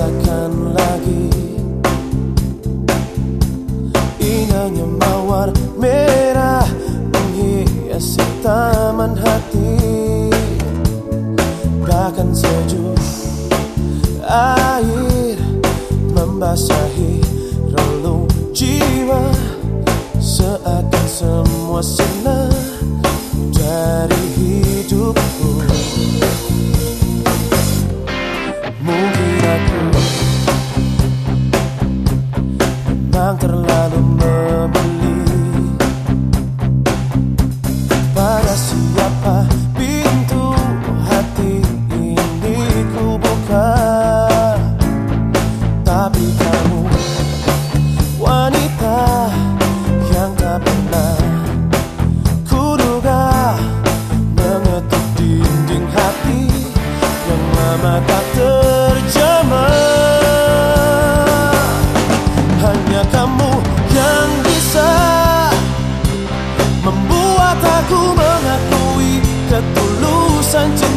rasakan lagi. Indahnya mawar merah Menghiasi taman hati. Bahkan sejuk air Membasahi relung jiwa. Seakan semua memang terlalu membeli. Pada siapa pintu hati ini ku buka Tapi kamu wanita yang tak pernah kuduga Mengetuk dinding hati yang lama tak terjamah aku mengakui ketulusan cinta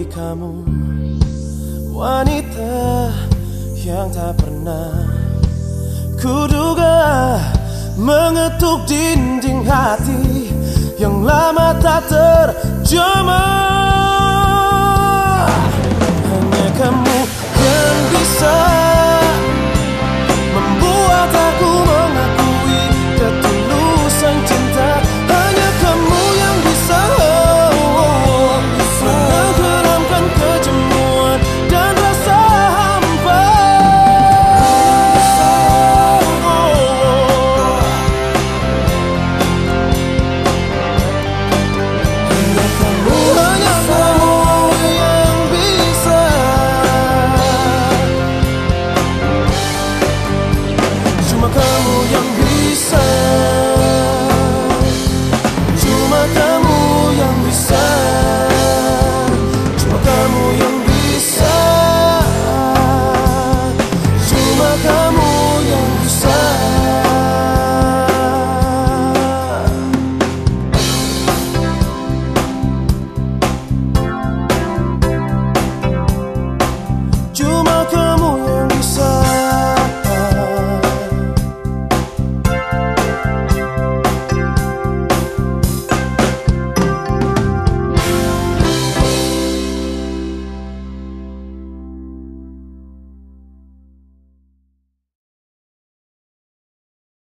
dari kamu Wanita yang tak pernah Kuduga mengetuk dinding hati Yang lama tak terjemah. Hanya kamu yang bisa